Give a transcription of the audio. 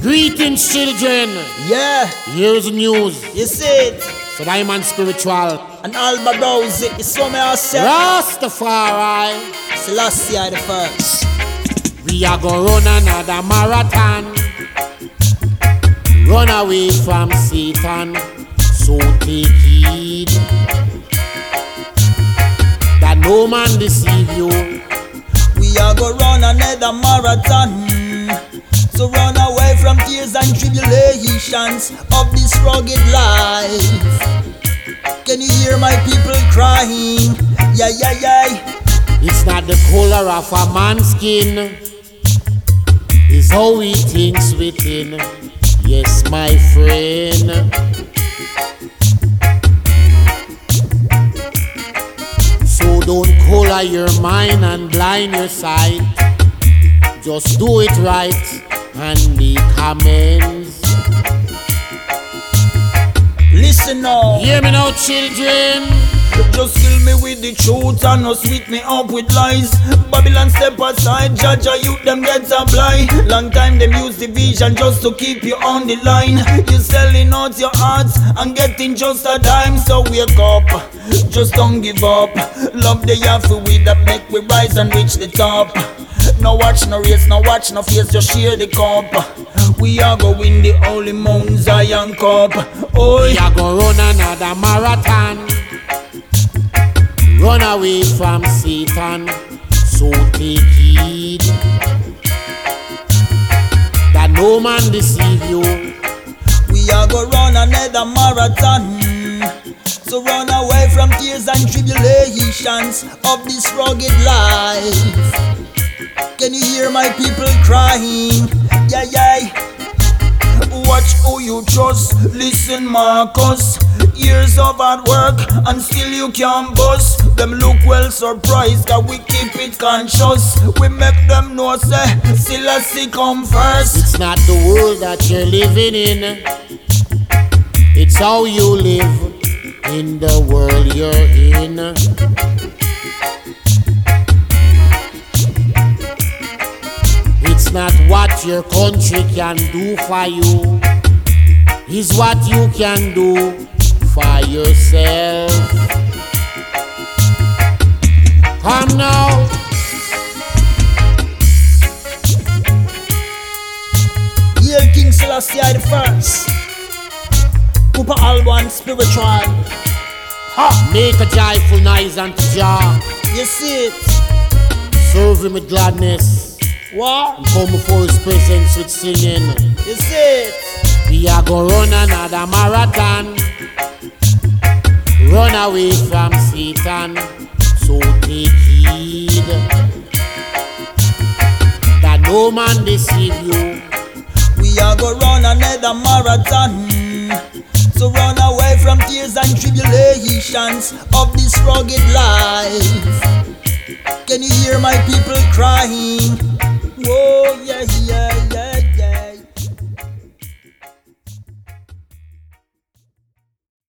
Greetings, children. Yeah, Here's the news. you see it. So I'm on spiritual. And Alba Rose, you saw me I said. Rastafari. I the first. We are gonna run another marathon. Run away from Satan. So take heed. That no man deceive you. We are gonna run another marathon. Tears and tribulations of this rugged life. Can you hear my people crying? Yeah, yeah, yeah. It's not the color of a man's skin. It's how he thinks within. Yes, my friend. So don't color your mind and blind your sight. Just do it right and make amends. Listen now. Hear me now, children. Just kill me with the truth and no sweet me up with lies. Babylon step aside, judge a youth them get a blind. Long time them use division just to keep you on the line. You selling out your hearts and getting just a dime. So wake up, just don't give up. Love the yafu with that make we rise and reach the top. No watch, no race, no watch, no face, just share the cup. We are going the holy Mount Zion cup. Oh, We are gonna run another marathon. Run away from Satan. So take heed that no man deceive you. We are gonna run another marathon. So run away from tears and tribulations of this rugged life. Can you hear my people crying? Yeah, yeah. Watch who you trust. Listen, Marcus. Years of hard work and still you can't bust. Them look well surprised that we keep it conscious. We make them know say, Selassie come first. It's not the world that you're living in, it's how you live in the world you're in. Not what your country can do for you, it's what you can do for yourself. Come now. Hail King Selassie I the first. Cooper Alban spiritual. Ha! Make a joyful noise unto Jah. You see it? Serve him with gladness. What? Come before his presence with singing. See it? We are gonna run another marathon. Run away from Satan. So take heed that no man deceive you. We are gonna run another marathon. So run away from tears and tribulations of this rugged life. Can you hear my people crying? Oh, yeah.